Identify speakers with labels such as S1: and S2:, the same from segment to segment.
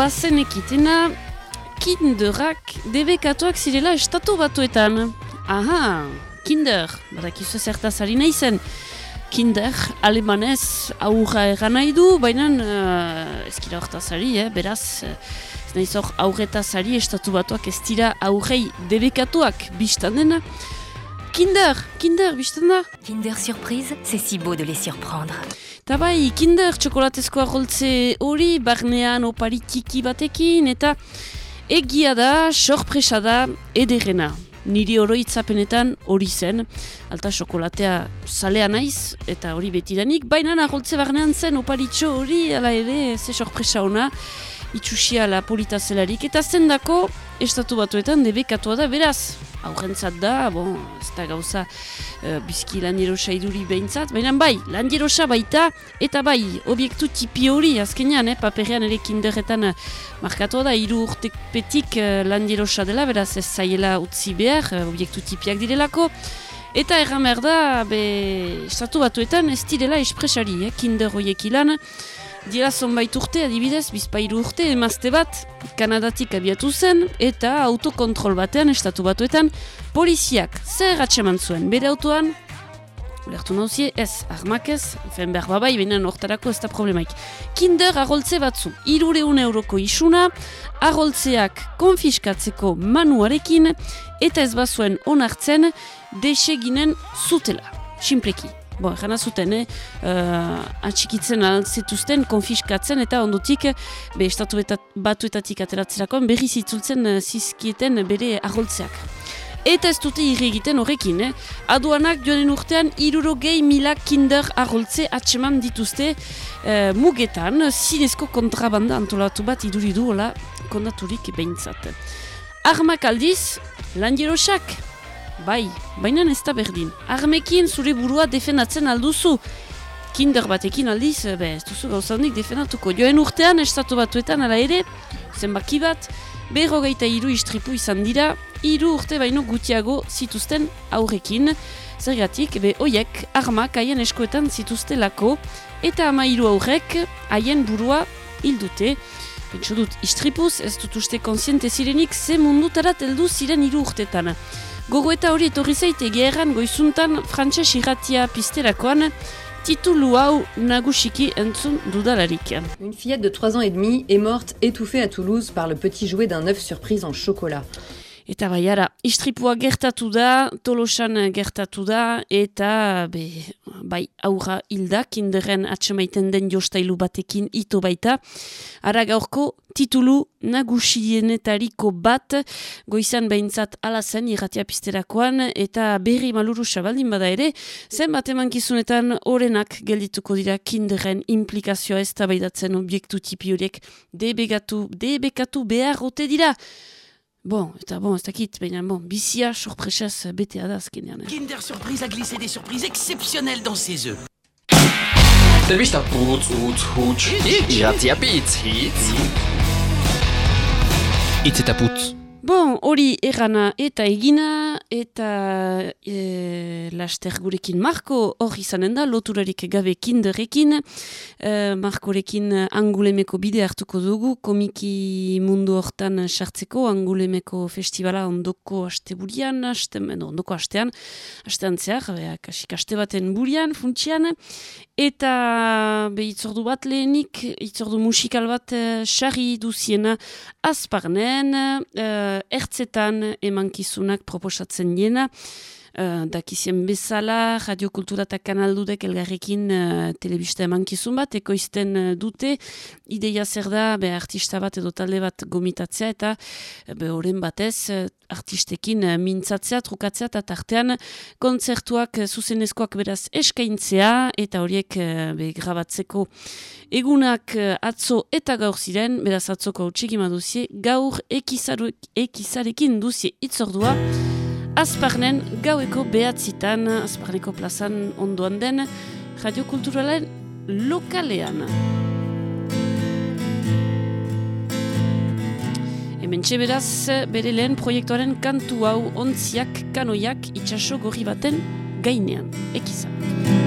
S1: Eta bazen ekitena kinderak debekatuak zirela estatu batuetan. Aha, kinder, badakizu zertaz ari nahi zen. Kinder, alemanez aurra egan nahi du, baina uh, ezkira horretaz ari, eh? beraz, uh, ez nahi zor aurretaz ari estatu batuak ez dira aurrei debekatuak biztan dena. Kinder, kinder, biztan da?
S2: Kinder Surprise, c'est si beau de les surprendre.
S1: Eta bai, kinder txokolatezko arroltze hori, barnean opari batekin, eta egia da, sorpresa da, ederrena. Niri oroitzapenetan hori zen, alta xokolatea zalea naiz, eta hori betidanik, baina arroltze barnean zen oparitxo hori, ala ere, ze sorpresa ona, itxusia la polita zelarik, eta zendako, estatu batuetan debekatua da, beraz, aurrentzat da, bon, ez da gauza uh, bizki lanierosa iduri behintzat, baina bai, lanierosa baita, eta bai, obiektu tipi hori, azkenean, eh, paperean ere kinderretan uh, markatua da, hiru urtepetik uh, lanierosa dela, beraz ez zaiela utzi behar, uh, obiektu tipiak direlako, eta erran behar da, be, estatu batuetan ez direla espresari, eh, kinder horiek ilan, Dira zonbait urte, adibidez, bizpairu urte, emazte bat, Kanadatik abiatu zen, eta autokontrol batean, estatu batuetan, poliziak zer atxeman zuen, bere autoan, lertu nauzie, ez, armak ez, fen behar babai, baina nortarako ez da problemaik. Kinder arroltze batzu, irureun euroko isuna, arroltzeak konfiskatzeko manuarekin, eta ez bazuen onartzen, deseginen zutela, simpleki. Bo, jana zuten, eh? Uh, atxikitzen altzituzten, konfiskatzen eta ondotik be estatu batuetatik ateratzerakoan berri zitzultzen uh, zizkieten bere aholtzeak. Eta ez dute irri egiten horrekin, eh? aduanak joanen urtean iruro gehi mila kinder aholtze atseman dituzte uh, mugetan, zinezko kontrabanda antolatu bat iduridu hola kondaturik behintzat. Armak aldiz, landierosak, Bai, baina ez da berdin. Armekin zure burua defendatzen alduzu. Kinder batekin aldiz, be, ez duzu gauzandik defendatuko. Joen urtean, estatu batuetan ala ere, zenbaki bat, berro gaita iru istripu izan dira, iru urte baino gutiago zituzten aurrekin. Zergatik, be, oiek, armak haien eskoetan zituzte lako, eta ama iru aurrek, haien burua hildute. Pentsu dut, istripuz, ez dut uste konsiente zirenik, ze mundutarat heldu ziren iru urtetan.
S3: Une fillette de 3 ans et demi est morte étouffée à Toulouse par le petit jouet d'un œuf surprise en chocolat.
S1: Eta bai, ara, istripua gertatu da, tolosan gertatu da, eta be, bai, aurra hilda, kinderren atxemaiten den jostailu batekin ito baita. Ara gaurko, titulu nagusienetariko bat, goizan behintzat alazen irratia pisterakoan, eta berri maluru sabaldin bada ere, zen bat emankizunetan orenak geldituko dira kinderren implikazioa ez tabaidatzen objektu tipi horiek debekatu, debekatu behar rote dira. Bon, eta bon, ez dakit, baina bon, bizia sorpresaz betea da azkenean.
S4: Kinder Surprise a glissé des surprises exceptionnelles dans ses œufs.
S5: Telebista putz, utz, hutz, iratzia pitz, hitz. Itz eta putz.
S1: Bon, hori errana eta egina, eta e, laster gurekin Marko hor izanen da, loturarik gabe kinderekin. E, Markorekin angulemeko bide hartuko dugu, komiki mundu hortan sartzeko, angulemeko festivala ondoko haste burian, haste, no, ondoko hastean, hastean zehar, kasik haste baten burian, funtsian, eta be itzordu bat lehenik, itzordu musikal bat sarri duziena. Azparnen, e, ertzetan emankizunak proposatzen jena, uh, dakizien bezala, radiokultura eta kanaldudek elgarrekin uh, telebista emankizun bat, ekoizten uh, dute, ideia zer da, be, artista bat edo talde bat gomitatzea, eta be, oren batez, uh, artistekin uh, mintzatzea, trukatzea, eta tartean kontzertuak zuzenezkoak beraz eskaintzea, eta horiek uh, be, grabatzeko egunak atzo eta gaur ziren, beraz atzoko txiki maduzie, gaur ekizarekin duzie itzordua, Azparnen gaueko behatzitan, Azparneko plazan ondoan den, radiokulturalen lokalean. Hemen beraz, bere lehen proiektuaren kantu hau ontziak kanoiak itxaso gorri baten gainean. Ekizan.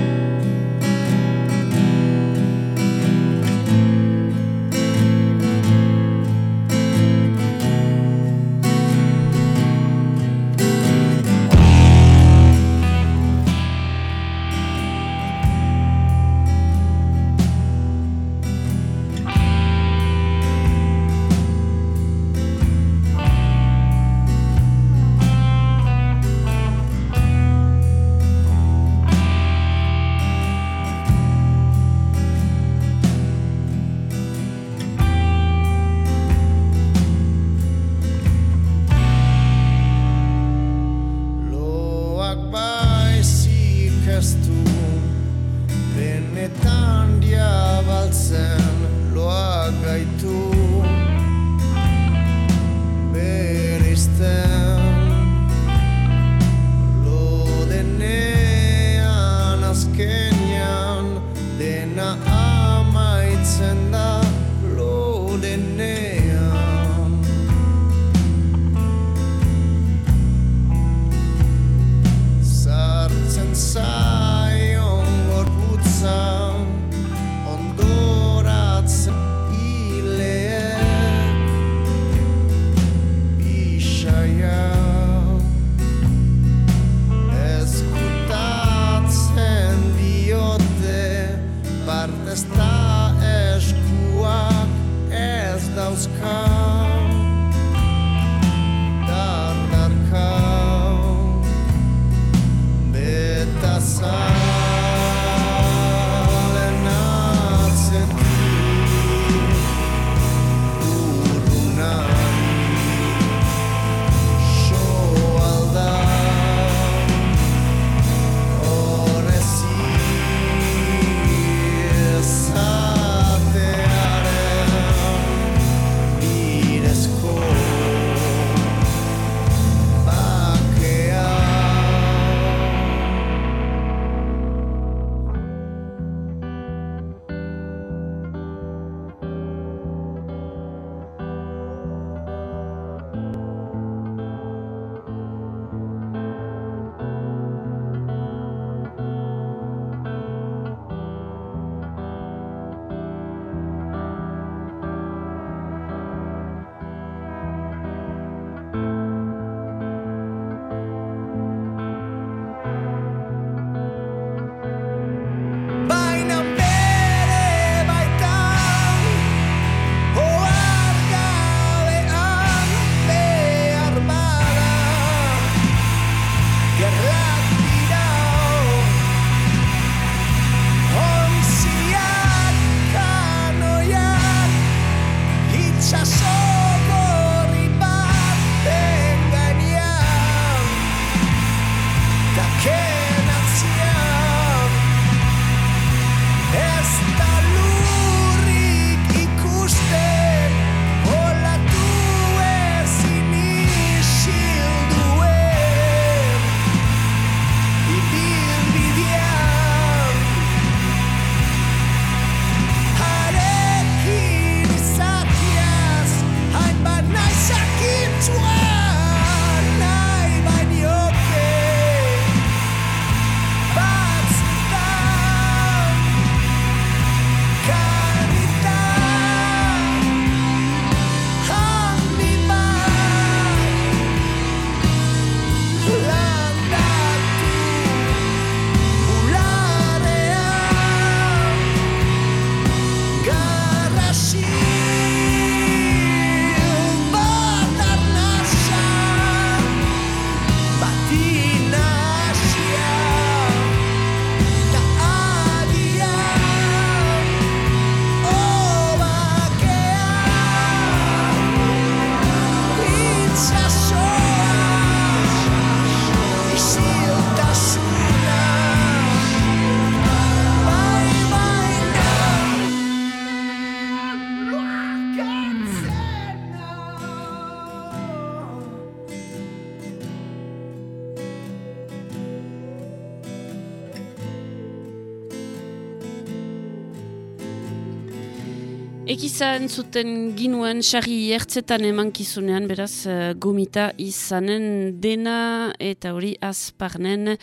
S1: Ekiza entzuten ginuen xarri ertzetan emankizunean beraz eh, gomita izanen dena eta hori azparnen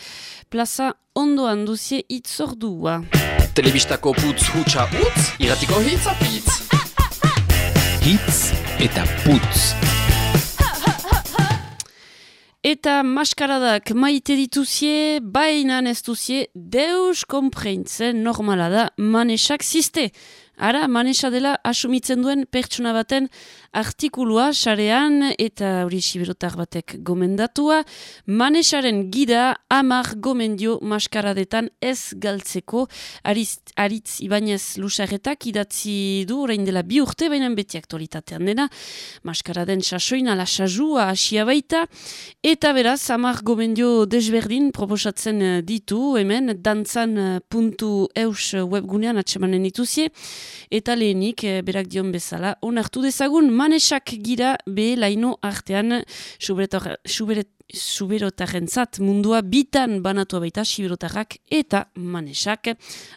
S1: plaza ondoan duzie itzordua.
S6: Telebistako putz hutsa utz, iratiko hitz apitz. Hitz eta putz.
S1: Eta maskaradak maite dituzie, bainan ez duzie, deus kompreintzen normala da manesak ziste. Ara, manesa dela asumitzen duen pertsona baten artikulua sarean eta hori siberotar batek gomendatua. Manesaren gida amar gomendio maskaradetan ez galtzeko Ariz, aritz ibanez lusarretak idatzi du orain dela bi urte, baina beti aktualitatean dena. Maskaraden sasoin ala sajua asia baita eta beraz amar gomendio desberdin proposatzen eh, ditu hemen dantzan.eus webgunean atsemanen dituzie eta lehenik eh, berak dion bezala onartu dezagun manesak gira be laino artean suberetar, suberet, suberotarrentzat mundua bitan banatua baita siberotarrak eta manesak.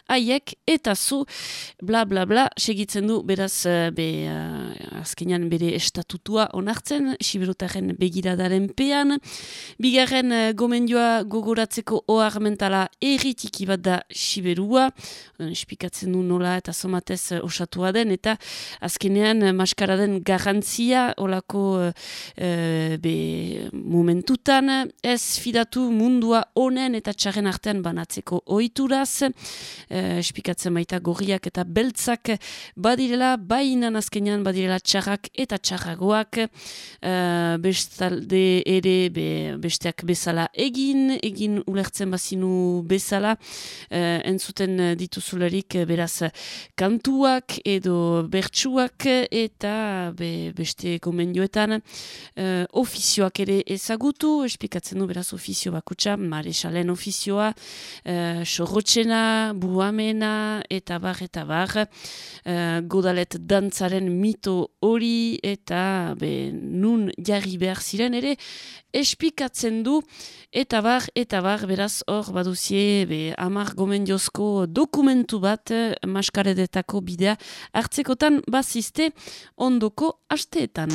S1: Haiek eta zu bla bla bla segitzen du beraz eh, be, uh, azkenean bere estatutua onartzen siberotarren begiradaren pean. Bigarren uh, gomendioa gogoratzeko ohar mentala erritiki bat da siberua. Espikatzen du nola eta somatez uh, osatua den eta azkenean maskaraden garrantzia olako uh, uh, be momentutan ez fidatu mundua honen eta txarren artean banatzeko ohituraz. Eh, espikatzen baita gorriak eta beltzak badirela bainan azkenean badirela txarrak eta txarragoak. Eh, bestalde ere be, besteak bezala egin egin ulertzen bazinu bezala. Eh, entzuten dituzularik beraz kantuak edo bertsuak eta be, beste gomendioetan eh, ofizioak ere ezagutu espikatzen du beraz ofizio bakutsa maresalen ofizioa uh, sorrotxena, buamena eta bar eta bar uh, godalet dantzaren mito hori eta be, nun jarri behar ziren ere espikatzen du eta bar eta bar beraz hor baduzie be, amar gomendiozko dokumentu bat maskaredetako bidea hartzekotan bazizte ondoko asteetan.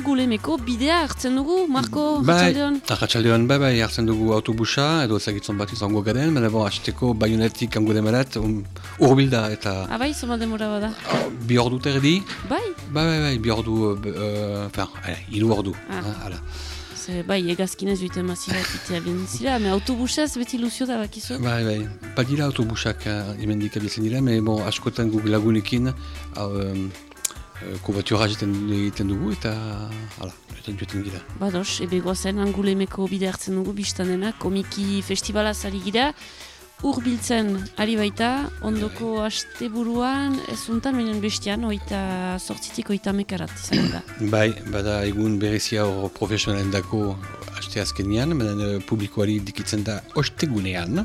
S1: Angulemeko bidea hartzen dugu, Marko,
S7: Bai,
S1: Arratsaldeon?
S7: arratsaldeon, bai, bai, hartzen dugu autobusa, edo ezagitzen bat izango garen, baina bon, hasteko baionetik angulemarat um, urbilda eta
S1: Abai, zoma demora bada.
S7: uh, bi ordu terdi,
S1: Bai,
S7: bai, bai, bai, bi ordu, uh, enfin, uh, hiru ordu,
S1: Ah.
S7: ah. hala.
S1: ze, bai, egazkinez duite mazira ekitea benzira, me autobusez beti luzio da bakizu?
S7: Bai, bai, badira autobusak uh, hemendik abiatzen dira, me bon, askotan guk lagunekin uh, um, uh, kubatura egiten egiten dugu eta hala, eta joeten gira.
S1: Bados, ebe goazen angulemeko bide hartzen dugu biztanena, komiki festivala zari gira, urbiltzen ari baita, ondoko asteburuan, ez untan, baina bestian, oita sortzitik oita mekarat izango da.
S7: Bai, bada egun berezia hor profesionalen dako aste azkenian, baina eh, publikoari dikitzen da ostegunean,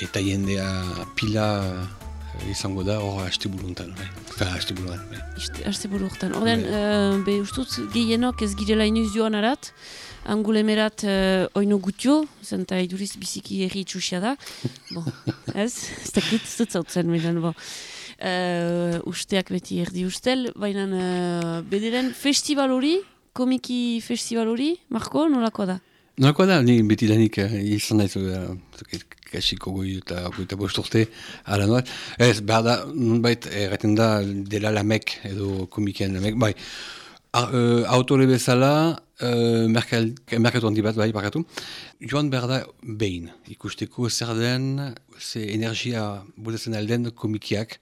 S7: eta jendea pila eh, izango da hor aste buruntan, bai. Enfin, aste buruan, bai.
S1: Iste, aste buru urtean. Orden, uh, be ustut gehienok ez girela inoiz joan arat, angulemerat uh, oino gutio, zenta iduriz biziki erri itxusia da. Bo, ez? Ez dakit, ez dut zautzen, miran, bo. Uh, usteak beti erdi ustel, baina uh, bederen festival hori, komiki festival hori, Marko, nolakoa da?
S7: Nolako da, ni beti danik eh, izan naiz, uh, kasiko goi eta goita bost urte, ala noat. Ez, behar da, nunbait, erraten da, dela lamek, edo komikien lamek, bai. Uh, autore bezala, uh, merkatu handi bat, bai, barkatu. Joan behar da behin, ikusteko zer den, ze energia botatzen alden komikiak,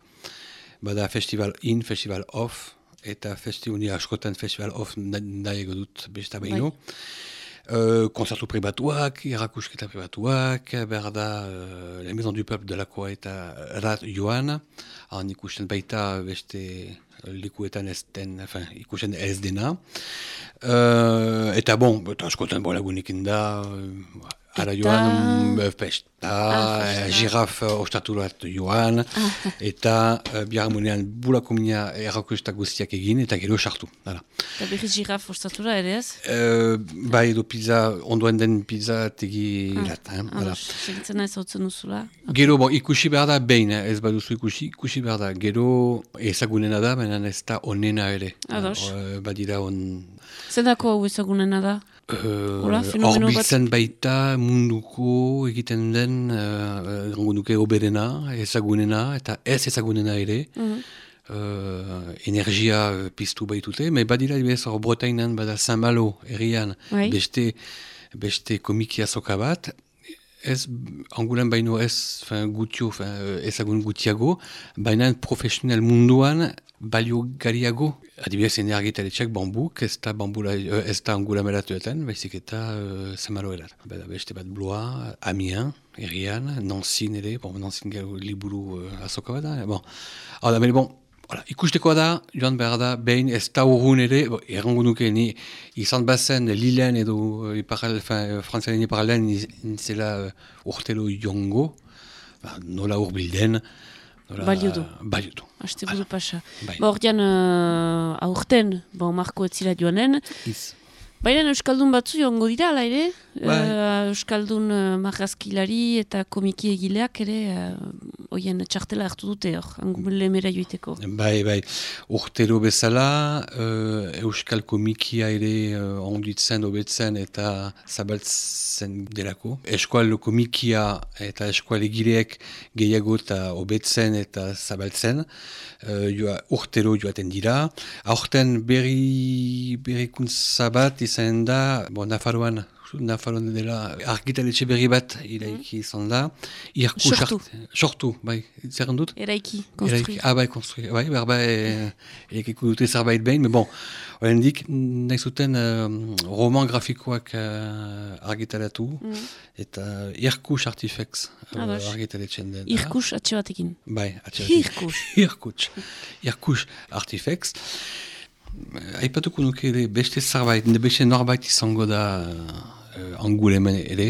S7: bada festival in, festival off, eta festival, askotan festival off nahiago dut besta behinu. Uh, konzertu pribatuak, irakusketa pribatuak, behar da uh, La Maison du Peuple delakoa eta rat joan, han ikusten baita beste likuetan ez den, enfin, ikusten ez dena. Uh, eta bon, eta askotan bon lagunekin da, uh, ara joan, uh, festa,
S1: Ah, festa.
S7: giraf ostaturat joan, eta uh, biharmunean bulakomina errakustak guztiak egin, eta gero sartu.
S1: Eta berriz giraf ostatura ere ez?
S7: Uh, bai edo pizza, ondoen den pizza tegi
S1: Ah,
S7: lat, eh?
S1: Ados, segitzen naiz hautzen duzula.
S7: Gero, bon, ikusi behar da behin, eh, ez baduzu ikusi, ikusi behar da. Gero ezagunena da, baina ez da onena ere.
S1: Ados.
S7: Uh, badira on...
S1: Zendako hau ezagunena da? Fenomeno bat-
S7: Horbiltzen baita munduko egiten den, uh, uh, nuke oberena, ezagunena, eta ez ezagunena ere.
S1: Mhm.
S7: uh, energia piztu baitute, me badira adibidez hor Bretainan bada Saint-Malo herrian
S1: Bai.
S7: beste, beste komiki azoka bat, ez angulan baino ez fin, gutio, fin, eh, ezagun gutiago, baina profesional munduan balio gariago. Adibidez, ene argitaletxeak bambuk, ez da, bambula, eh, ez da angula meratuetan, baizik eta uh, Saint-Malo erat. Bada beste bat bloa, Amiens, herrian, Nancy ere, bon, gero liburu uh, azoka bat da, bon. Bene, bon, Hala, ikustekoa da, joan behar da, behin ez da urrun ere, bo, errango nuke, ni izan bazen Lilen edo eh, iparal, fin, frantzialen iparalean nintzela uh, urtelo jongo, ba, nola urbilden, nola...
S1: Balio du.
S7: Balio du.
S1: Aste buru pasa.
S7: Bai.
S1: Ba, ordean, uh, aurten, bon, Marko etzila joanen,
S7: Iz.
S1: Baina Euskaldun batzu joango dira, ala ere?
S7: Bai.
S1: Eh, Euskaldun uh, marrazkilari eta komiki egileak ere uh, oien txartela hartu dute hor, angumele mera joiteko.
S7: Bai, bai, urtero bezala, uh, Euskal komikia ere uh, onditzen, hobetzen eta zabaltzen delako. Eskual komikia eta eskual egileek gehiago eta hobetzen eta zabaltzen. Uh, joa, urtero joaten dira. Aurten berri berrikuntza bat izan da, bon, Nafarroan, Nafarroan dela argitaletxe berri bat iraiki izan da. Irku
S1: Sortu.
S7: Sortu, bai, zer dut?
S1: Eraiki,
S7: Eraiki-
S1: konstrui.
S7: Ah, bai, konstrui. Bai, berba, e, ekiko dute zerbait behin, me bon, horrendik, nahi zuten um, roman grafikoak uh, argitaratu, eta Irkus Artifex uh, den.
S1: Irkus atxe batekin.
S7: Bai, atxeratik.
S1: Irkus.
S7: Irkus. Irkus Artifex. Aipatuko nuke ere beste zerbait, beste norbait izango da uh, angulemen ere,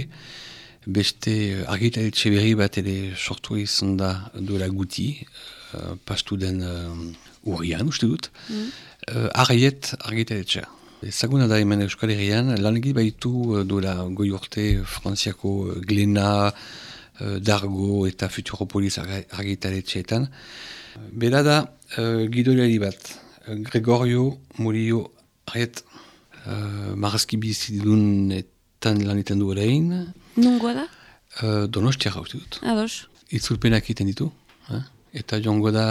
S7: beste uh, argitaletxe berri bat ere sortu izan da duela guti, uh, pastu den uh, urrian, uste dut, uh, arraiet argitaletxea. Ezaguna da hemen Euskal Herrian, lan egit baitu uh, duela goi urte frantziako uh, Glena, uh, Dargo eta Futuropolis argi- argitaletxeetan. Bera da uh, gidoiari bat, Gregorio Murillo Arret uh, marazki bizidunetan lan iten du orain,
S1: Nungoa da?
S7: uh, donostiara uste dut.
S1: Ados.
S7: Itzulpenak egiten ditu, eh? eta joango da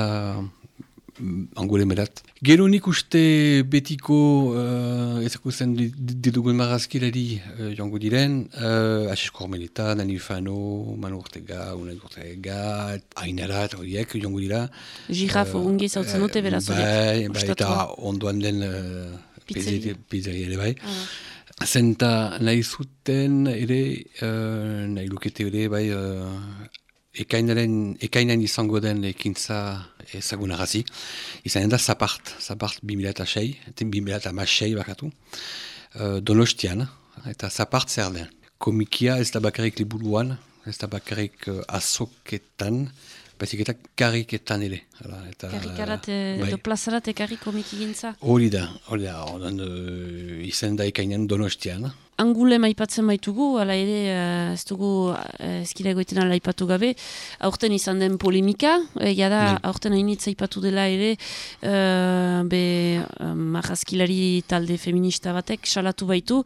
S7: angure merat. Gero nik uste betiko uh, ezakusten di- di- ditugun marazkilari uh, joango diren, uh, Asis Kormeleta, Dani Fano, Manu Ortega, Unai Ortega, Ainara, eta horiek joango dira.
S1: Giraf uh, ungi zautzen dute beraz
S7: Bai,
S1: horiek.
S7: bai, eta
S1: Ostatua.
S7: ondoan den uh,
S1: Pizzeria.
S7: ere bai.
S1: Ados.
S7: Zenta nahi zuten ere, uh, nahi lukete ere, bai, uh, ekainaren, ekainan izango den ekintza ezagunarazi. Izan da Zapart, Zapart 2006, eta 2006 bakatu, uh, Donostian, eta Zapart zer den. Komikia ez da bakarrik liburuan, ez da bakarrik uh, azoketan, baizik eta kariketan ere. Hala, eta,
S1: Karrikarat,
S7: bai.
S1: edo plazarat ekarri komiki gintza.
S7: Hori da, hori da, ordan, uh, izan da ekainan Donostian.
S1: Angule maipatzen baitugu, ala ere eh, ez dugu uh, ezkila egoiten ala aipatu gabe, aurten izan den polemika, egia da
S7: Bai.
S1: aurten hainitz aipatu dela ere uh, be uh, talde feminista batek salatu baitu,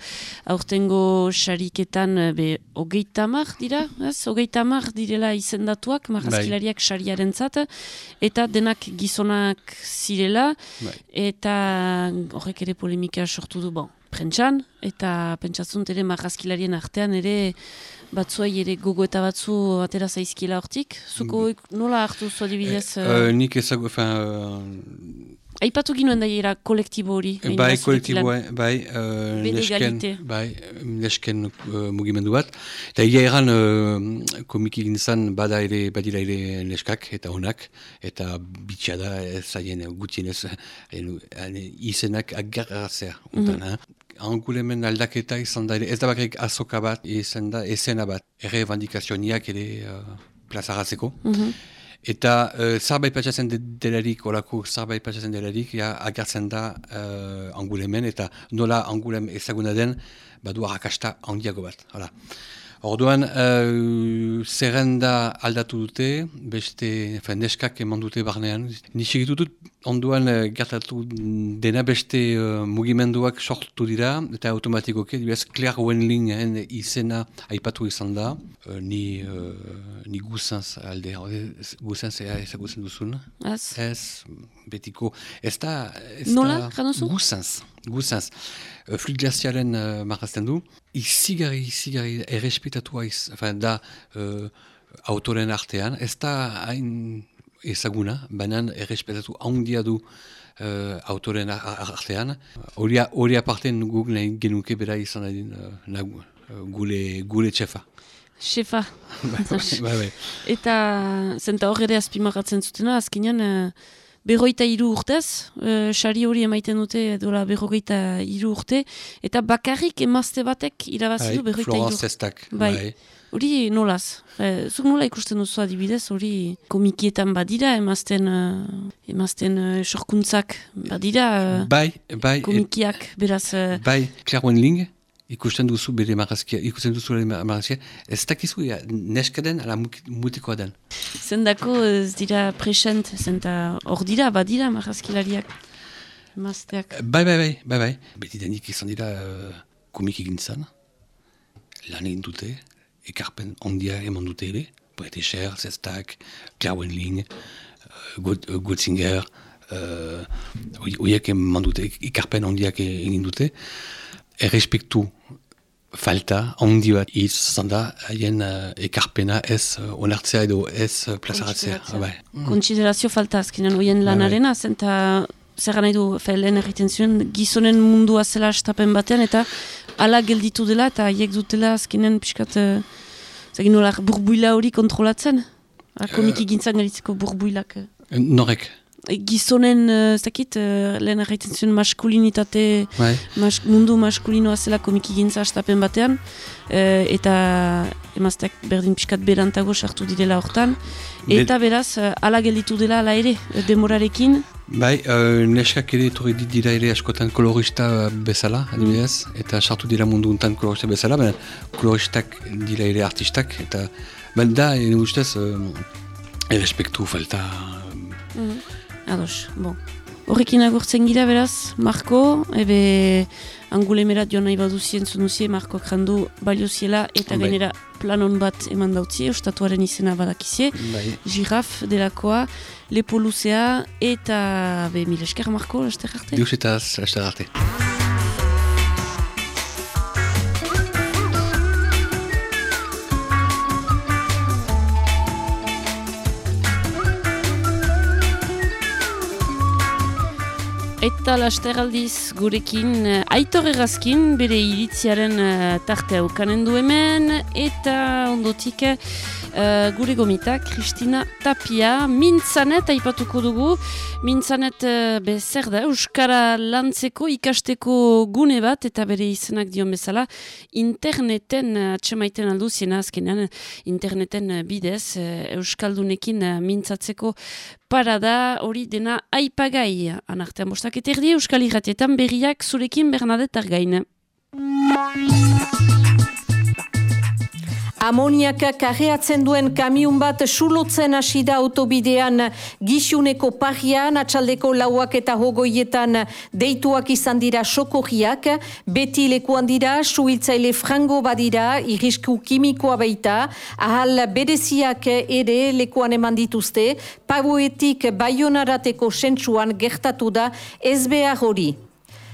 S1: aurtengo sariketan eh, be hogeita mar dira, ez? Hogeita mar direla izendatuak marrazkilariak sariaren eta denak gizonak zirela,
S7: Bai.
S1: eta horrek ere polemika sortu du bon, prentxan, eta pentsatzunt ere marrazkilarien artean ere batzuei ere gogo eta batzu atera zaizkiela hortik. Zuko nola hartu zu adibidez?
S7: Eh,
S1: eh,
S7: eh, nik ezagu, fin,
S1: Aipatu ginuen daiera kolektibo hori.
S7: uh, bai, kolektiboa, bai, uh,
S1: egalite.
S7: bai, nesken uh, mugimendu bat. Eta ia eran uh, komiki gintzan bada ere, badira ere neskak eta onak, eta bitxa da ez zaien gutienez izenak agarratzea. Mm -hmm. Angulemen aldaketa izan da ere, ez da bakarrik azoka bat, izan da esena bat, erre bandikazioniak ere uh, plazaratzeko.
S1: Mhm.
S7: Eta uh, zarbait patxatzen de, delarik, olako zarbait patxatzen delarik, ja, agertzen da uh, angulemen, eta nola angulem ezaguna den, badu arrakasta handiago bat. Hala. Orduan, uh, zerrenda aldatu dute, beste, enfin, neskak eman dute barnean. Nixegitu dut, onduan uh, gertatu dena beste uh, mugimenduak sortu dira, eta automatikoki, dibaz, Claire Wenling eh, izena aipatu izan da, uh, ni, uh, ni guzanz alde, guzanz ea ezagutzen duzun.
S1: Az?
S7: Ez, betiko, ez da... Ez
S1: Nola,
S7: da-? Guzanz, guzanz. Uh, Flut glaziaren uh, marrazten du. Izigarri, izigarri, errespetatua iz, enfin, da uh, autoren artean. Ez da hain ezaguna, baina errespetatu handia du uh, autoren ar- ar- artean. Hori hori aparten guk nahi genuke bera izan adin, uh, nagu, uh, gure, gure txefa.
S1: Shefa.
S7: bai, bai.
S1: Eta zenta hor ere azpimarratzen zutena, azkenean uh, berroita hiru urtez, sari hori emaiten dute dola berrogeita hiru urte, eta bakarrik emazte batek irabazi du
S7: Bai,
S1: berroita hiru
S7: Florence Estak.
S1: Bai.
S7: bai.
S1: Hori nolaz? E, zuk nola ikusten duzu adibidez, hori komikietan badira, emazten, uh, emazten uh, sorkuntzak badira, uh,
S7: Bai, bai, et-
S1: komikiak, beraz, uh,
S7: Bai, Claire Wenling, ikusten duzu bere marrazkia, ikusten duzu bere marrazkia, ez dakizu, ja, neska den, ala mutikoa den.
S1: zendako ez dira present, zenta hor dira, badira marrazkilariak, emazteak.
S7: Bai, bai, bai, bai, bai. Beti denik izan dira uh, komik egintzan, lan egin dute, ekarpen ondia eman dute ere, Brett Escher, Zestak, Claire Wenling, uh, Gut- uh, Gutzinger, uh, horiek eman dute, ekarpen ondiak e- egin dute, errespektu falta handi bat izan da haien uh, ekarpena ez uh, onartzea edo ez uh, plazaratzea. Bai.
S1: Kontsiderazio falta azkenean hoien
S7: Bai, bai.
S1: lanarena, zenta zer nahi du, fe, lehen egiten zuen, gizonen mundua zela estapen batean, eta ala gelditu dela, eta haiek dutela azkenean pixkat, uh, zagin nola, burbuila hori kontrolatzen? Uh, komiki gintzan galitzeko burbuilak.
S7: Norek,
S1: E, gizonen, uh, ez dakit, uh, lehen egiten zuen maskulinitate,
S7: bai.
S1: mas, mundu maskulinoa zela komiki gintza estapen batean, eh, eta emazteak berdin pixkat berantago sartu direla hortan,
S7: Be-
S1: eta beraz, eh, ala gelditu dela ala ere, eh, demorarekin,
S7: Bai, uh, neskak ere etorri dit dira ere askotan kolorista bezala, adibidez, eta sartu dira mundu untan kolorista bezala, baina koloristak dira ere artistak, eta baina da, ene ustez, uh, errespektu falta.
S1: Ados, bon. Horrekin agurtzen gira beraz, Marko, ebe angulemerat joan nahi baduzien zunuzie, Markoak jandu balioziela, eta
S7: Bai.
S1: gainera planon bat eman dautzie, ostatuaren izena badakizie,
S7: Bai.
S1: giraf delakoa, lepo luzea, eta be, mil esker Marko, laster arte?
S7: Deus eta laster arte.
S1: Eta laster aldiz gurekin eh, Aitor Errazkin bere iritziaren eh, tartea ukanen du hemen. Eta ondotik eh, gure gomita Kristina Tapia mintzanet aipatuko dugu mintzanet eh, be zer da Euskara lantzeko ikasteko gune bat eta bere izenak dion bezala interneten eh, atxemaiten aldu ziena azkenean eh, interneten eh, bidez eh, Euskaldunekin eh, mintzatzeko parada hori dena aipagai. Anartean bostak eta erdi Euskal Irratietan berriak zurekin Bernadette Argain.
S8: Amoniaka karreatzen duen kamiun bat sulotzen hasi da autobidean. Gixuneko parian, atxaldeko lauak eta hogoietan deituak izan dira sokorriak, beti lekuan dira, suhiltzaile frango badira, irisku kimikoa baita, ahal bereziak ere lekuan eman dituzte, pagoetik baionarateko sentsuan gertatu da ez hori.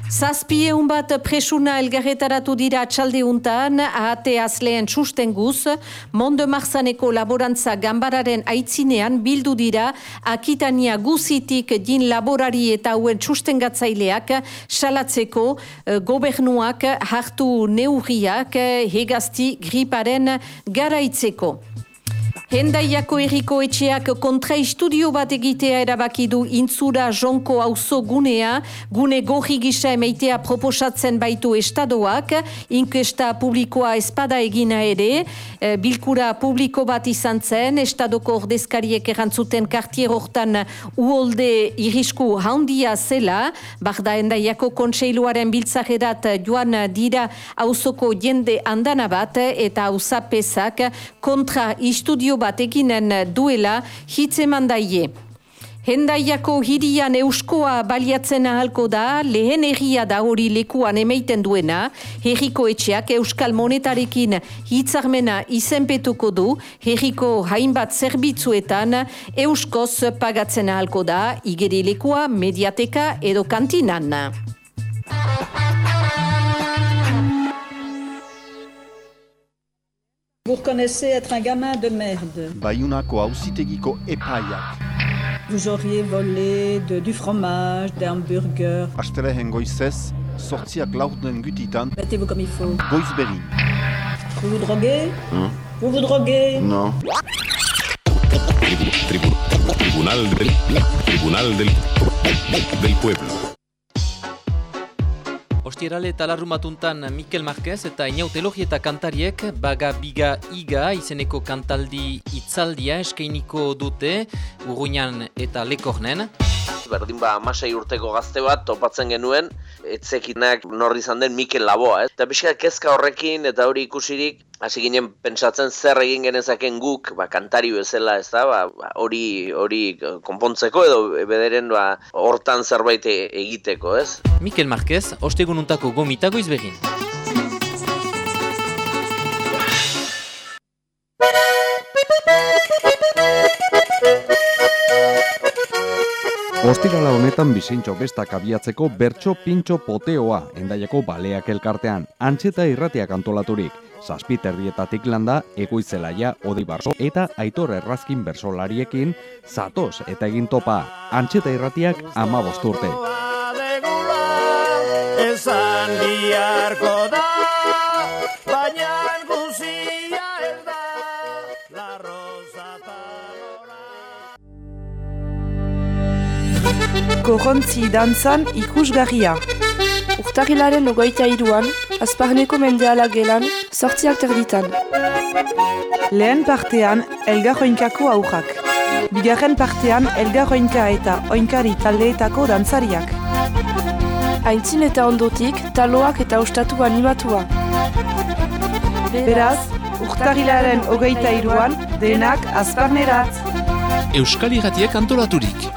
S8: Zazpieun bat presuna elgarretaratu dira atxaldeuntan, ahate azleen txusten guz, Monde Marzaneko laborantza gambararen aitzinean bildu dira Akitania guzitik din laborari eta hauen txustengatzaileak salatzeko eh, gobernuak hartu neurriak eh, hegazti griparen garaitzeko. Hendaiako erriko etxeak kontra estudio bat egitea erabaki du intzura jonko auzo gunea, gune gorri gisa emeitea proposatzen baitu estadoak, inkesta publikoa espada egina ere, e, bilkura publiko bat izan zen, estadoko ordezkariek erantzuten kartier hortan uolde irisku handia zela, barda hendaiako kontseiluaren biltzarerat joan dira auzoko jende andana bat eta auzapesak kontra istudio bat eginen duela hitzeman daie. Hendaiako hirian euskoa baliatzen ahalko da, lehen herria da hori lekuan emeiten duena, herriko etxeak euskal monetarekin hitzarmena izenpetuko du, herriko hainbat zerbitzuetan euskoz pagatzen ahalko da, igeri lekua, mediateka edo kantinan.
S9: Vous reconnaissez être un gamin de merde.
S10: Baiunako auzitegiko epaiak.
S9: Vous auriez volé de, du fromage, des hamburgers.
S10: Astelehen goizez, sortziak laurden gutitan,
S9: Mettez-vous comme il faut. Vous vous droguez
S10: Hein?
S9: Vous vous droguez
S10: Non.
S11: Tribunal del Tribunal del del Pueblo.
S5: Ostierale eta larrumatuntan Mikel Marquez eta Inaut Elogieta kantariek Baga Biga Iga izeneko kantaldi itzaldia eskainiko dute Urruñan eta Lekornen.
S12: Berdin ba, amasei urteko gazte bat topatzen genuen, etzekinak norri izan den Mikel Laboa. Eh? Eta pixka kezka horrekin eta hori ikusirik, hasi ginen pentsatzen zer egin genezaken guk, ba, kantari bezala, ez da, ba, ba, hori, hori konpontzeko edo bederen ba, hortan zerbait e- egiteko, ez?
S5: Mikel Marquez, ostegununtako gomitago izbegin.
S13: Ostirala honetan bizintxo bestak abiatzeko bertso pintxo poteoa endaiako baleak elkartean, antxeta irratiak antolaturik. Zazpi terdietatik landa, egoitzelaia Odi Barso eta Aitor Errazkin bersolariekin, zatoz eta egin topa, antxeta irratiak ama urte.
S14: Esan biharko da,
S15: Gorrontzi dantzan ikusgarria. Urtarilaren ogoita iruan, azparneko mendeala gelan, sortziak terditan. Lehen partean, elgar oinkako aurrak. Bigarren partean, elgar oinka eta oinkari taldeetako dantzariak. Aintzin eta ondotik, taloak eta ostatu animatua. Beraz, urtarilaren ogeita iruan, denak azparnerat.
S11: Euskal Irratiek antolaturik.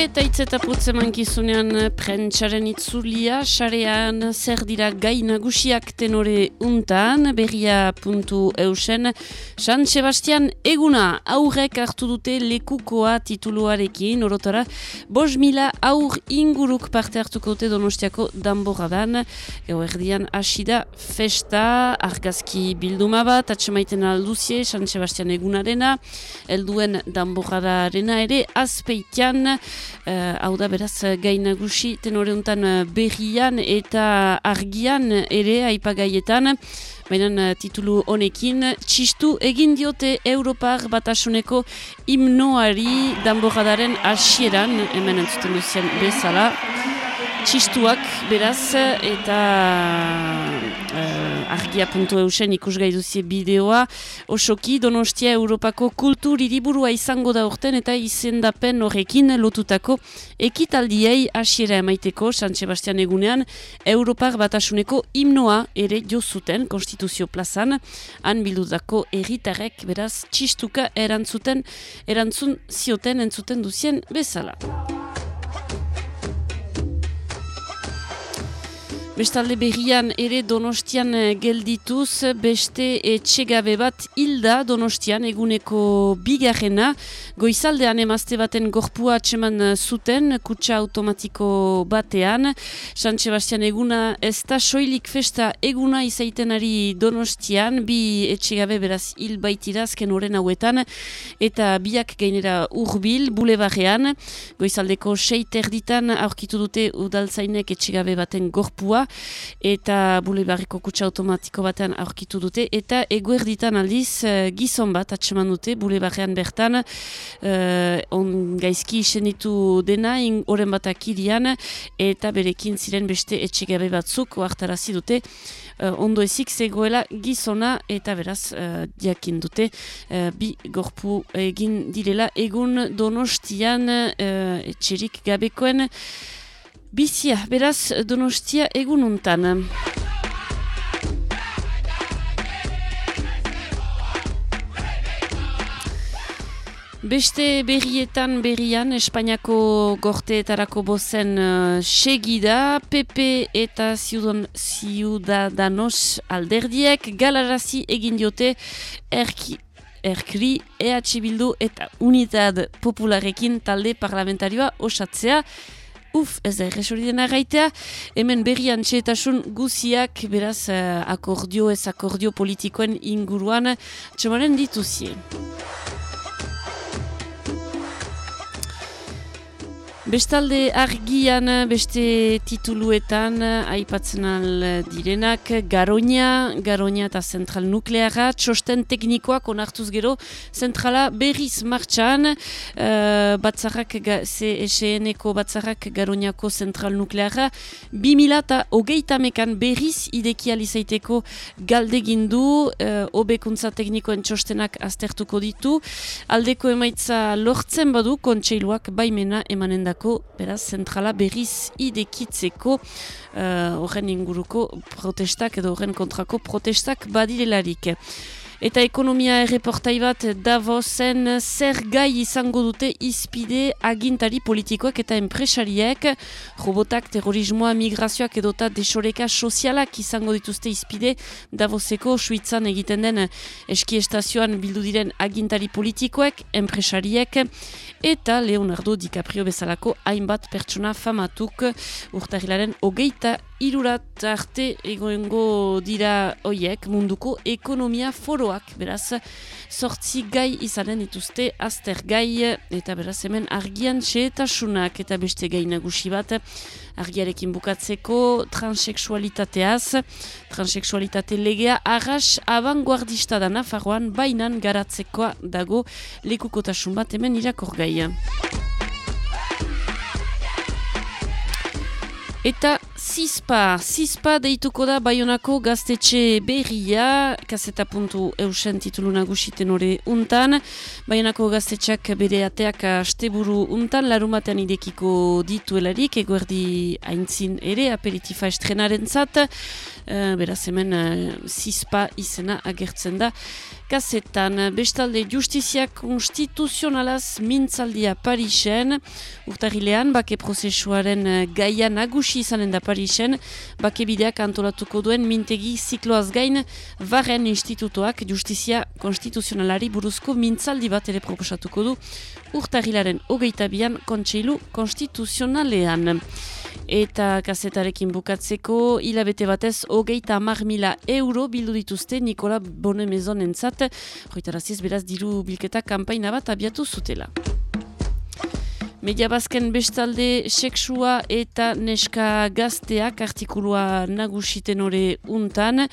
S1: eta putz emankizunean prentsaren itzulia, sarean zer dira gai nagusiak tenore untan, berria puntu eusen, San Sebastian eguna aurrek hartu dute lekukoa tituluarekin, orotora, bos mila aur inguruk parte hartuko dute donostiako danboradan, ego erdian asida festa, argazki bilduma bat, atxemaiten alduzie, San Sebastian egunarena, helduen danboradarena ere, azpeitian, Uh, hau da beraz gai nagusi tenore untan uh, berrian eta argian ere aipagaietan. Baina titulu honekin txistu egin diote Europar batasuneko himnoari danborradaren hasieran hemen entzuten duzien bezala. Txistuak beraz eta argia.eusen ikusgai duzie bideoa osoki Donostia Europako kultur hiriburua izango da urten eta izendapen horrekin lotutako ekitaldiei hasiera emaiteko San Sebastian egunean Europar batasuneko himnoa ere jo zuten konstituzio plazan han bildutako erritarrek beraz txistuka erantzuten erantzun zioten entzuten duzien bezala. Bestalde berrian ere donostian eh, geldituz beste etxegabe bat hilda donostian eguneko bigarrena. Goizaldean emazte baten gorpua atseman zuten kutsa automatiko batean. San Sebastian eguna ez da soilik festa eguna izaitenari donostian, bi etxegabe beraz hil baitirazken oren hauetan, eta biak gainera urbil, bulebarrean, goizaldeko seit erditan aurkitu dute udaltzainek etxegabe baten gorpua, eta bulebarreko kutsa automatiko batean aurkitu dute, eta eguerditan aldiz eh, gizon bat atseman dute bulebarrean bertan, uh, on gaizki isenitu dena, oren bat akirian, eta berekin ziren beste etxegabe batzuk, oartarazi dute, uh, ondo ezik zegoela gizona eta beraz uh, diakin dute. Uh, bi gorpu egin direla egun donostian uh, etxerik gabekoen bizia, beraz donostia egun untan. Beste berrietan berrian, Espainiako gorteetarako bozen uh, segida, PP eta Ciudadanos alderdiek galarazi egin diote erki, erkri EH Bildu eta Unidad Popularekin talde parlamentarioa osatzea. Uf, ez da erresori dena gaitea, hemen berrian txetasun guziak beraz uh, akordio ez akordio politikoen inguruan txamaren dituzien. Bestalde argian beste tituluetan aipatzen al direnak Garoña, Garoña eta zentral nukleara, txosten teknikoak onartuz gero zentrala berriz martxan, uh, batzarrak, CSN-eko batzarrak Garoñako zentral nukleara, 2000 eta hogeita mekan berriz ideki alizaiteko galdegin du, uh, obekuntza teknikoen txostenak aztertuko ditu, aldeko emaitza lortzen badu kontseiluak baimena emanen dako beraz, zentrala berriz idekitzeko uh, horren inguruko protestak edo horren kontrako protestak badirelarik. Eta ekonomia erreportai bat Davosen zer gai izango dute izpide agintari politikoak eta enpresariek. Robotak, terrorismoa, migrazioak edota desoreka sozialak izango dituzte izpide Davoseko suitzan egiten den eski estazioan bildu diren agintari politikoek, enpresariek eta Leonardo DiCaprio bezalako hainbat pertsona famatuk urtarilaren hogeita irurat arte egoengo dira oiek munduko ekonomia foroak, beraz, sortzi gai izanen dituzte azter gai eta beraz hemen argian txetasunak eta beste gai nagusi bat argiarekin bukatzeko transexualitateaz, transexualitate legea arras abanguardista da Nafarroan bainan garatzekoa dago lekukotasun bat hemen irakor Eta Zizpa, Zizpa deituko da Bayonako gaztetxe berria, kaseta puntu eusen titulu nagusiten hori untan. Bayonako gaztetxak bere ateak asteburu untan, larumatean idekiko dituelarik, eguerdi haintzin ere, aperitifa estrenaren zat. Uh, beraz hemen uh, Zizpa izena agertzen da. Kazetan, bestalde justizia konstituzionalaz mintzaldia Parisen, urtarilean, bake prozesuaren gaia nagusi izanen da Parisen, bake bideak antolatuko duen mintegi zikloaz gain, Varen Institutoak justizia konstituzionalari buruzko mintzaldi bat ere proposatuko du, urtarilaren hogeita bian kontseilu konstituzionalean. Eta kazetarekin bukatzeko hilabete batez hogeita hamar mila euro bildu dituzte Nikola Bonemezon entzat, joitaraziz beraz diru bilketa kampaina bat abiatu zutela. Media bazken bestalde seksua eta neska gazteak artikulua nagusiten ore untan.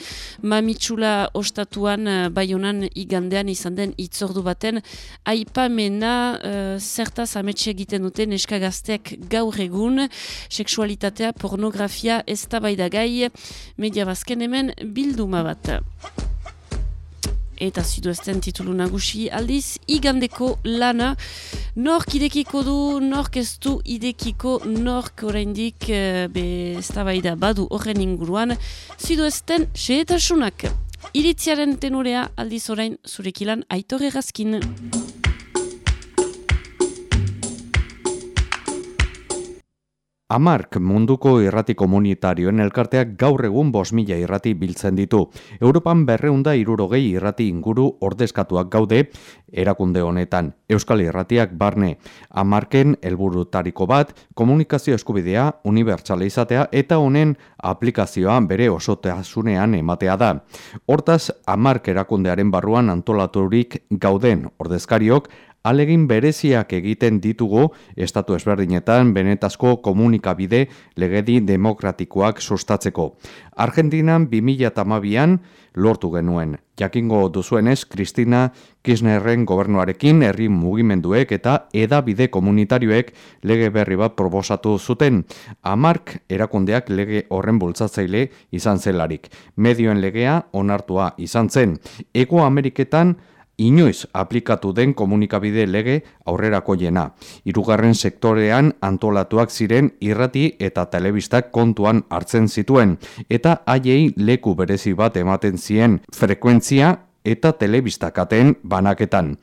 S1: Mamitsula ostatuan eh, baionan igandean izan den itzordu baten. Aipamena uh, zertaz ametxe egiten dute neska gazteak gaur egun. Seksualitatea, pornografia, ez gai. Media bazken hemen bilduma bat eta ziduesten titulu nagusi aldiz, igandeko lana, nork idekiko du, nork ez du idekiko, nork oraindik uh, be eztabaida badu horren inguruan, ziduesten xeetasunak. Iritziaren tenorea aldiz orain zurekilan aitorre gazkin.
S13: Amark munduko irrati komunitarioen elkarteak gaur egun bos mila irrati biltzen ditu. Europan berreunda irurogei irrati inguru ordezkatuak gaude erakunde honetan. Euskal irratiak barne. Amarken helburutariko bat, komunikazio eskubidea, unibertsala izatea eta honen aplikazioa bere osotasunean ematea da. Hortaz, amark erakundearen barruan antolaturik gauden ordezkariok, alegin bereziak egiten ditugu estatu ezberdinetan benetazko komunikabide legedi demokratikoak sustatzeko. Argentinan 2008an lortu genuen. Jakingo duzuenez, Kristina Kirchnerren gobernuarekin herri mugimenduek eta edabide komunitarioek lege berri bat proposatu zuten. Amark erakundeak lege horren bultzatzaile izan zelarik. Medioen legea onartua izan zen. Ego Ameriketan inoiz aplikatu den komunikabide lege aurrerako jena. Irugarren sektorean antolatuak ziren irrati eta telebistak kontuan hartzen zituen, eta haiei leku berezi bat ematen zien frekuentzia eta telebistakaten banaketan.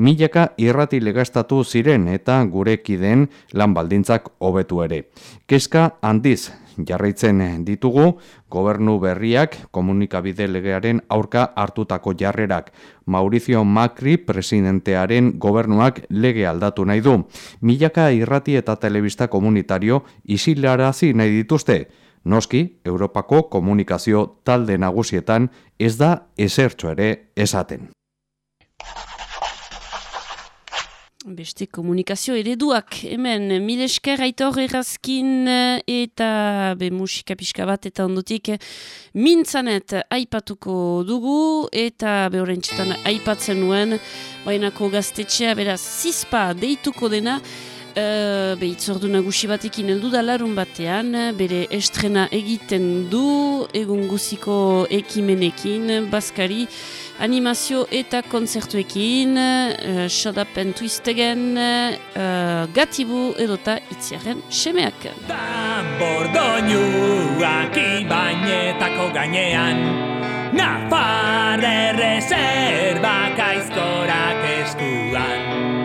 S13: Milaka irrati legastatu ziren eta gurekideen lan baldintzak hobetu ere. Keska handiz jarraitzen ditugu gobernu berriak komunikabide legearen aurka hartutako jarrerak. Maurizio Macri presidentearen gobernuak lege aldatu nahi du. Milaka irrati eta telebista komunitario isilarazi nahi dituzte. Noski, Europako komunikazio talde nagusietan ez da esertxo ere esaten.
S1: Beste komunikazio ereduak, hemen, mil esker aitor errazkin eh, eta be musika pixka bat eta ondotik mintzanet aipatuko dugu eta be horrentxetan aipatzen nuen, bainako gaztetxea, beraz, zizpa deituko dena, Uh, be itzordu nagusi batekin heldu da larun batean, bere estrena egiten du, egun guziko ekimenekin, baskari, animazio eta konzertuekin, uh, shut up and twist again, uh, gatibu edota itziaren semeak.
S16: Bordoinuak ibainetako gainean, Nafarre reservak aizkorak eskuan.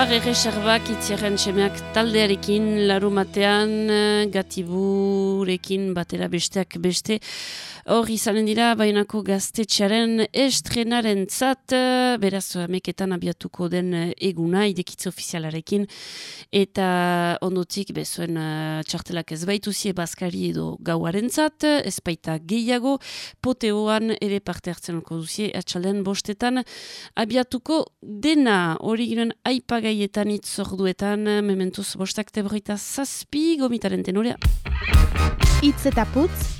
S1: Nafar erreserbak itziarren semeak taldearekin, larumatean, gatiburekin batera besteak beste. Hor izanen dira, bainako gaztetxaren estrenaren zat, beraz, meketan abiatuko den eguna, idekitze ofizialarekin, eta ondotik, bezuen uh, txartelak ez baituzie baskari edo gauaren zat, ez baita gehiago, poteoan ere parte hartzen duzie, atxalden bostetan, abiatuko dena, hori ginen aipagaietan itzorduetan, mementuz bostak tebroita zazpi, gomitaren tenorea.
S17: Itz eta putz,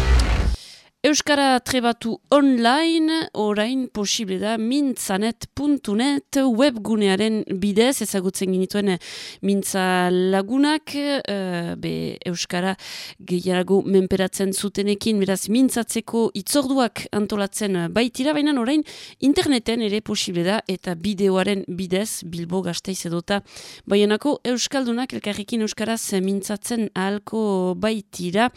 S1: Euskara trebatu online, orain posible da mintzanet.net webgunearen bidez, ezagutzen ginituen mintza lagunak, uh, be Euskara gehiago menperatzen zutenekin, beraz mintzatzeko itzorduak antolatzen baitira, baina orain interneten ere posible da, eta bideoaren bidez, Bilbo gazteiz edota, baionako Euskaldunak elkarrekin Euskaraz mintzatzen ahalko baitira,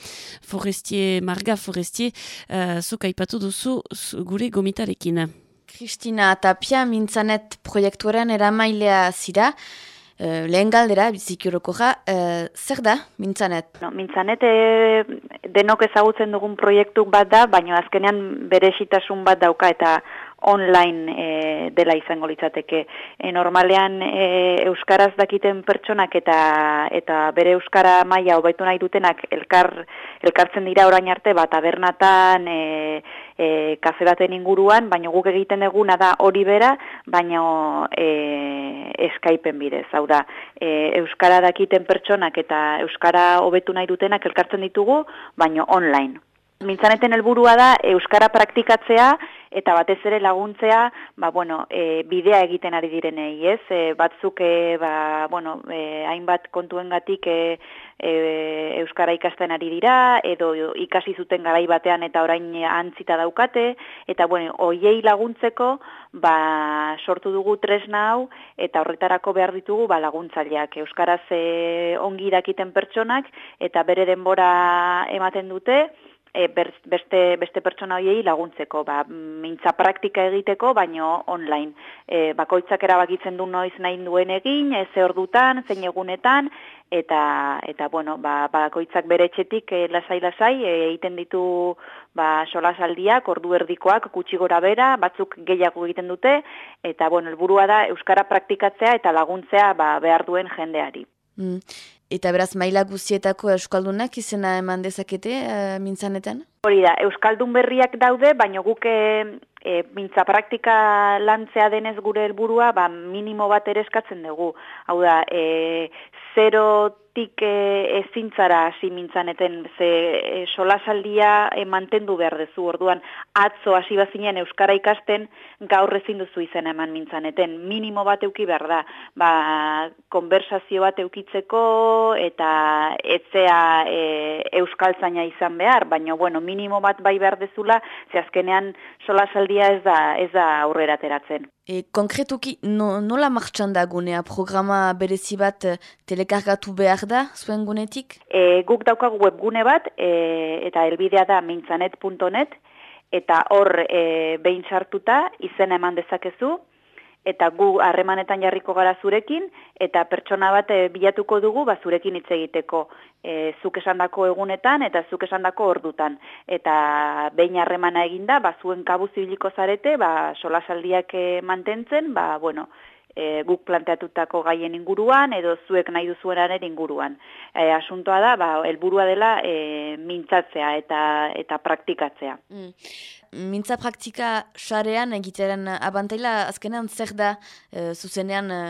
S1: Forestier, Marga Forestier, uh, zuk aipatu duzu gure gomitarekin.
S18: Kristina Tapia mintzanet proiektuaren eramailea zira, uh, lehen galdera, biziki uh, zer da mintzanet?
S19: No, mintzanet e, denok ezagutzen dugun proiektu bat da, baina azkenean bere bat dauka eta online e, dela izango litzateke. E, normalean e, euskaraz dakiten pertsonak eta eta bere euskara maila hobaitu nahi dutenak elkar elkartzen dira orain arte bat tabernatan e, e, kafe baten inguruan, baina guk egiten duguna da hori bera, baina e, Skypeen bidez. Hau da, e, euskara dakiten pertsonak eta euskara hobetu nahi dutenak elkartzen ditugu, baina online. Mintzaneten helburua da euskara praktikatzea eta batez ere laguntzea, ba, bueno, e, bidea egiten ari direnei, ez? E, batzuk e, ba, bueno, e, hainbat kontuengatik e, e, euskara ikasten ari dira edo ikasi zuten garai batean eta orain antzita daukate eta bueno, hoiei laguntzeko ba, sortu dugu tresna hau eta horretarako behar ditugu ba, laguntzaileak euskaraz e, ongi dakiten pertsonak eta bere denbora ematen dute e, beste, beste pertsona hoiei laguntzeko, ba, mintza praktika egiteko, baino online. E, bakoitzak erabakitzen du noiz nahi duen egin, ez ordutan, zein egunetan, eta, eta bueno, ba, bakoitzak bere etxetik e, lasai-lasai e, egiten ditu ba, solasaldiak, ordu erdikoak, gutxi gora bera, batzuk gehiago egiten dute, eta bueno, helburua da Euskara praktikatzea eta laguntzea ba, behar duen jendeari.
S18: Mm. Eta beraz, maila guzietako Euskaldunak izena eman dezakete uh, mintzanetan?
S19: Hori da, Euskaldun berriak daude, baina guke e, mintza praktika lantzea denez gure helburua ba, minimo bat ere eskatzen dugu. Hau da, e, zerotik e, ezintzara hasi mintzaneten, ze e, solasaldia e, mantendu behar dezu, orduan atzo hasi bazinen Euskara ikasten gaur ezin duzu izan eman mintzaneten, minimo bat euki behar da, ba, konversazio bat eukitzeko eta etzea e, Euskaltzaina izan behar, baina bueno, minimo bat bai behar dezula, ze azkenean solasaldia ez da, ez da aurrera teratzen.
S18: E, konkretuki, no, nola martxan da gunea? Programa berezi bat eh, telekargatu behar da, zuen gunetik?
S19: E, guk daukagu webgune bat, e, eta elbidea da mintzanet.net, eta hor e, behin sartuta izena eman dezakezu, eta gu harremanetan jarriko gara zurekin, eta pertsona bat e, bilatuko dugu ba, zurekin hitz egiteko e, zuk esandako egunetan eta zuk esandako ordutan. Eta behin harremana eginda, ba, zuen kabu zibiliko zarete, ba, solasaldiak e, mantentzen, ba, bueno, e, guk planteatutako gaien inguruan edo zuek nahi duzuenaren inguruan. E, asuntoa da, ba, helburua dela e, mintzatzea eta eta praktikatzea. Mm.
S18: Mintza praktika sarean egiteren abantaila azkenean zer da e, zuzenean e,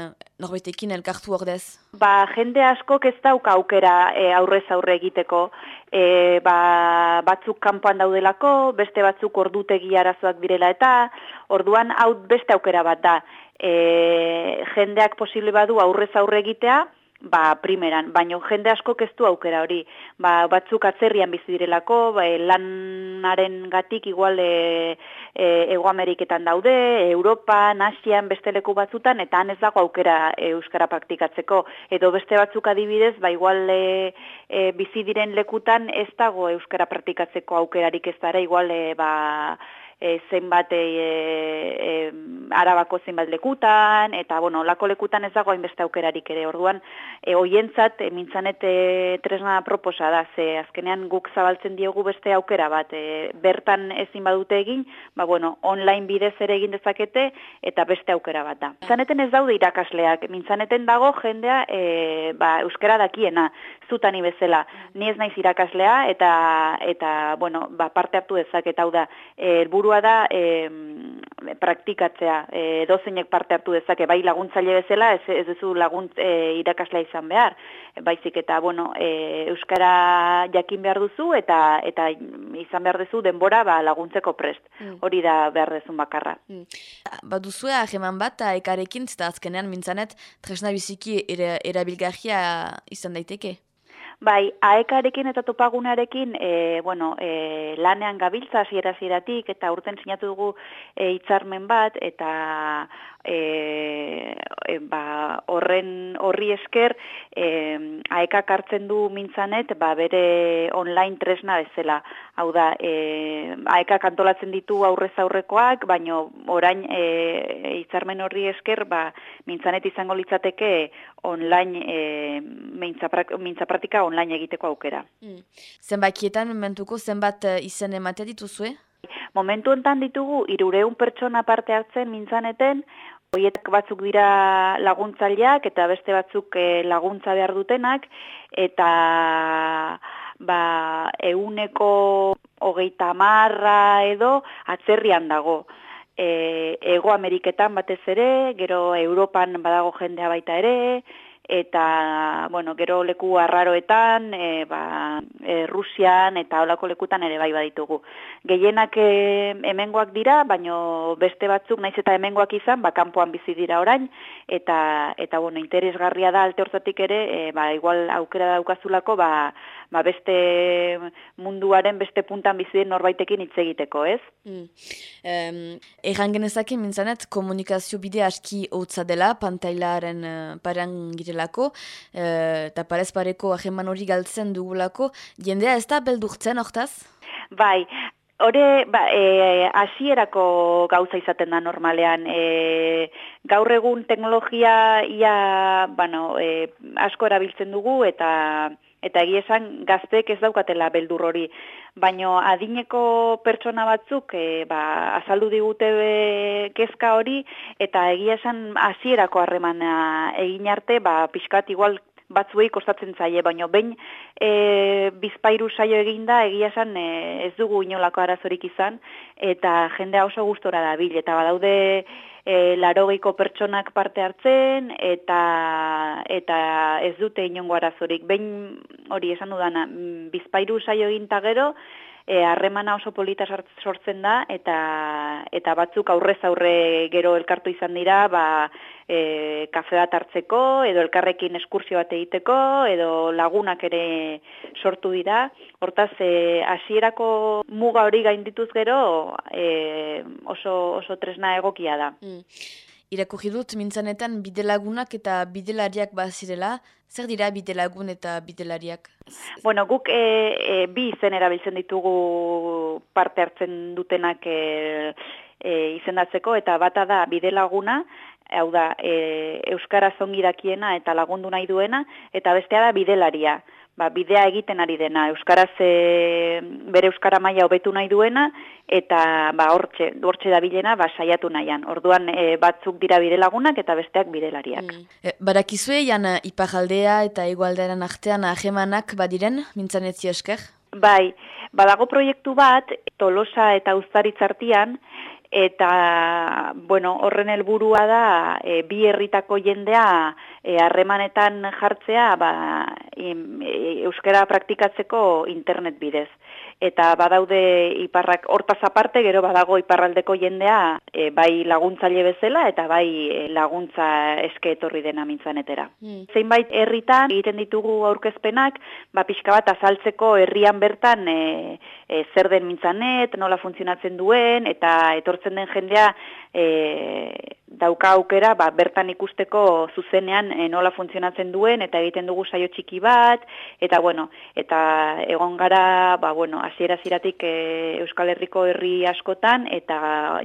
S18: norbetekin elkartu ordez?
S19: Ba, jende askok ez dauka aukera e, aurrez aurre egiteko. E, ba, batzuk kanpoan daudelako, beste batzuk ordutegi arazoak direla eta orduan hau beste aukera bat da e, jendeak posible badu aurrez aurre egitea, ba, primeran, baina jende asko keztu aukera hori, ba, batzuk atzerrian bizi direlako, ba, lanaren gatik igual e, e, Ego Ameriketan daude, Europa, Asian, beste leku batzutan, eta han ez dago aukera e, Euskara praktikatzeko, edo beste batzuk adibidez, ba, igual e, e, bizi diren lekutan ez dago Euskara praktikatzeko aukerarik ez dara, igual e, ba, e, zenbat e, e, arabako zenbat lekutan, eta bueno, lako lekutan ez dago hainbeste aukerarik ere, orduan, e, oientzat, e, mintzanet e, tresna proposa da, ze azkenean guk zabaltzen diogu beste aukera bat, e, bertan ezin badute egin, ba bueno, online bidez ere egin dezakete, eta beste aukera bat da. Mintzaneten ez daude irakasleak, mintzaneten dago jendea e, ba, euskara dakiena, zutani bezala, ni ez naiz irakaslea, eta, eta bueno, ba, parte hartu dezaket, hau da, helburua helburua da e, praktikatzea, e, dozeinek parte hartu dezake, bai laguntzaile bezala, ez, ez duzu laguntz e, irakaslea izan behar, baizik eta, bueno, e, Euskara jakin behar duzu, eta eta izan behar duzu denbora ba, laguntzeko prest, mm. hori da behar duzun bakarra. Mm.
S18: Ba duzu hemen bat, ekarekin, eta azkenean mintzanet, tresna biziki erabilgarria izan daiteke?
S19: Bai, aekarekin eta topagunarekin, e, bueno, e, lanean gabiltza ziera eta urten sinatu dugu e, hitzarmen bat, eta e, e, ba, horren horri esker e, aekak hartzen du mintzanet ba, bere online tresna bezala. Hau da, e, aekak antolatzen ditu aurrez aurrekoak, baino orain e, hitzarmen horri esker ba, mintzanet izango litzateke online e, mintza pratika online egiteko aukera.
S18: Mm. Zenbakietan mentuko zenbat izen ematea dituzue?
S19: Momentu enten ditugu, irureun pertsona parte hartzen mintzaneten, Hoietak batzuk dira laguntzaileak eta beste batzuk eh, laguntza behar dutenak eta ba, euneko hogeita marra edo atzerrian dago. E, Ego Ameriketan batez ere, gero Europan badago jendea baita ere, eta bueno, gero leku arraroetan, e, ba, e, Rusian eta olako lekutan ere bai baditugu. Gehienak e, hemengoak dira, baino beste batzuk naiz eta hemengoak izan, ba kanpoan bizi dira orain eta eta bueno, interesgarria da alte hortatik ere, e, ba igual aukera daukazulako, ba ba beste munduaren beste puntan bizi den norbaitekin hitz egiteko, ez? Mm.
S18: Um, Egan genezake mintzanet komunikazio bide aski hotza dela pantailaren uh, parean girelako uh, eta parez pareko aheman hori galtzen dugulako jendea ez da beldurtzen hortaz?
S19: Bai, Hore, ba, e, asierako gauza izaten da normalean. E, gaur egun teknologia ia, bueno, e, asko erabiltzen dugu eta eta egia esan gazteek ez daukatela beldur hori. Baino adineko pertsona batzuk e, ba, azaldu digute kezka hori eta egia esan hasierako harremana egin arte ba, pixkat igual batzuei kostatzen zaie, baino behin e, bizpairu saio eginda egia esan e, ez dugu inolako arazorik izan eta jendea oso gustora da bil eta badaude e, larogeiko pertsonak parte hartzen eta eta ez dute inongo arazorik. Behin hori esan dudana, mm, bizpairu saio egin gero, e, harremana oso polita sortzen da eta eta batzuk aurrez aurre gero elkartu izan dira ba e, kafe bat hartzeko edo elkarrekin eskursio bat egiteko edo lagunak ere sortu dira hortaz e, hasierako muga hori gaindituz gero e, oso oso tresna egokia da mm.
S18: Irakurri dut mintzanetan bidelagunak eta bidelariak bazirela, zer dira bidelagun eta bidelariak?
S19: Bueno, guk e, e, bi izen erabiltzen ditugu parte hartzen dutenak e, e, izendatzeko, eta bata da bidelaguna, hau da, e, Euskara zongi dakiena eta lagundu nahi duena, eta bestea da bidelaria ba, bidea egiten ari dena, euskaraz e, bere euskara maila hobetu nahi duena eta ba hortxe, hortxe dabilena ba saiatu nahian. Orduan e, batzuk dira bide lagunak eta besteak bidelariak. Mm.
S18: E, barakizue jan ipajaldea eta igualdearen artean ahemanak badiren mintzanetzi esker?
S19: Bai, badago proiektu bat Tolosa eta Uztaritzartian eta bueno, horren helburua da e, bi herritako jendea e, harremanetan jartzea ba, e, euskara praktikatzeko internet bidez. Eta badaude iparrak hortaz aparte, gero badago iparraldeko jendea e, bai laguntzaile bezala eta bai e, laguntza eske etorri dena mintzanetera. Mm. Zeinbait herritan egiten ditugu aurkezpenak, ba pixka bat azaltzeko herrian bertan e, e, zer den mintzanet, nola funtzionatzen duen, eta etortzen etortzen den jendea e, dauka aukera ba, bertan ikusteko zuzenean e, nola funtzionatzen duen eta egiten dugu saio txiki bat eta bueno eta egon gara ba bueno hasiera ziratik e, Euskal Herriko herri askotan eta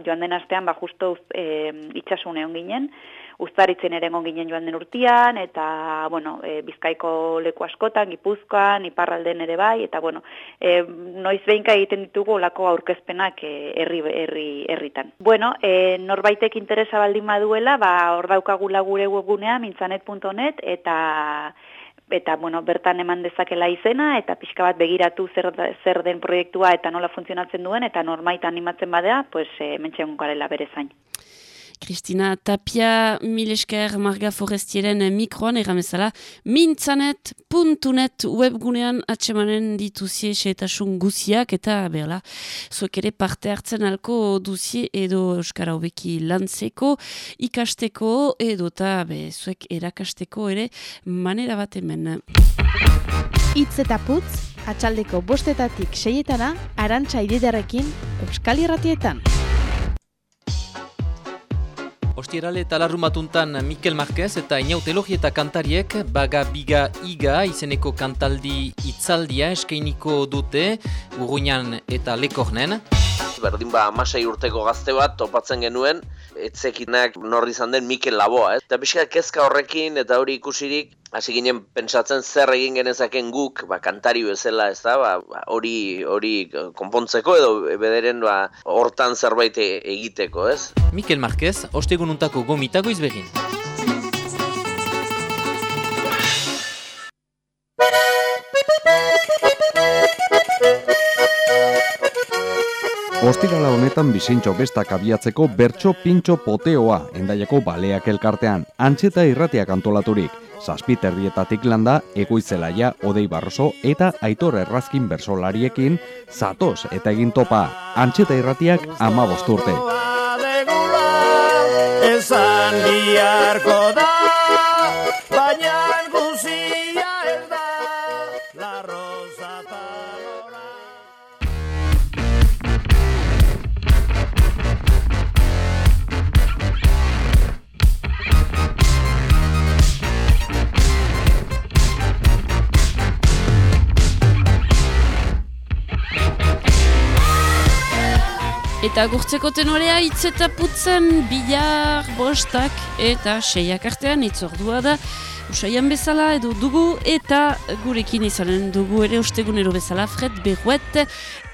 S19: joan den astean ba justo e, itsasune on ginen ustaritzen ere egon ginen joan den urtian, eta, bueno, e, bizkaiko leku askotan, gipuzkoan, iparralden ere bai, eta, bueno, e, noiz behinka egiten ditugu olako aurkezpenak e, herri, herri, herritan. Bueno, e, norbaitek interesa baldin baduela, ba, hor daukagula gure webgunea, mintzanet.net, eta eta bueno, bertan eman dezakela izena eta pixka bat begiratu zer, zer den proiektua eta nola funtzionatzen duen eta normait animatzen badea, pues e, mentxe garela bere zain.
S1: Kristina Tapia, Milesker Marga Forestieren mikroan erramezala, mintzanet.net webgunean atxemanen dituzie seetasun guziak eta berla, zuek ere parte hartzen alko duzie edo Euskara hobeki lantzeko, ikasteko edo eta zuek erakasteko ere manera bat hemen.
S17: Itz eta putz, atxaldeko bostetatik seietana, arantxa ididarekin Euskal Irratietan.
S5: Ostierale eta larrumatuntan Mikel Marquez eta Inaut eta kantariek baga biga iga izeneko kantaldi itzaldia eskeiniko dute urruinan eta lekornen.
S12: Berdin ba, amasei urteko gazte bat topatzen genuen, etzekinak norri izan den Mikel Laboa. Eh? Eta bizka kezka horrekin eta hori ikusirik, hasi ginen pentsatzen zer egin genezaken guk, ba, kantari bezala, ez da, ba, ba, hori hori konpontzeko edo bederen ba, hortan zerbait e, egiteko, ez?
S5: Mikel Marquez, ostegununtako gomitago izbegin.
S13: Ostirala honetan bizintxo bestak abiatzeko bertso pintxo poteoa endaiako baleak elkartean, antxeta irratiak antolaturik. Zazpiterdietatik landa, egoitzelaia Odei Barroso eta Aitor Errazkin bersolariekin, zatoz eta egin topa, antxeta irratiak ama bosturte.
S16: Esan biharko da
S1: Eta gurtzeko tenorea hitz eta putzen bilar, bostak eta seiak artean itzordua da. Usaian bezala edo dugu eta gurekin izanen dugu ere ostegunero bezala Fred Berruet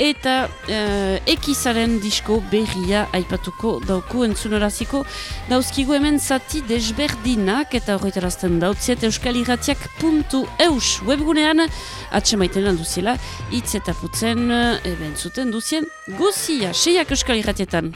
S1: eta uh, ekizaren disko berria aipatuko dauku entzunoraziko dauzkigu hemen zati desberdinak eta horretarazten dautziet euskaliratiak.eus webgunean atsemaiten alduziela hitz eta putzen eben zuten duzien guzia, seiak euskaliratietan.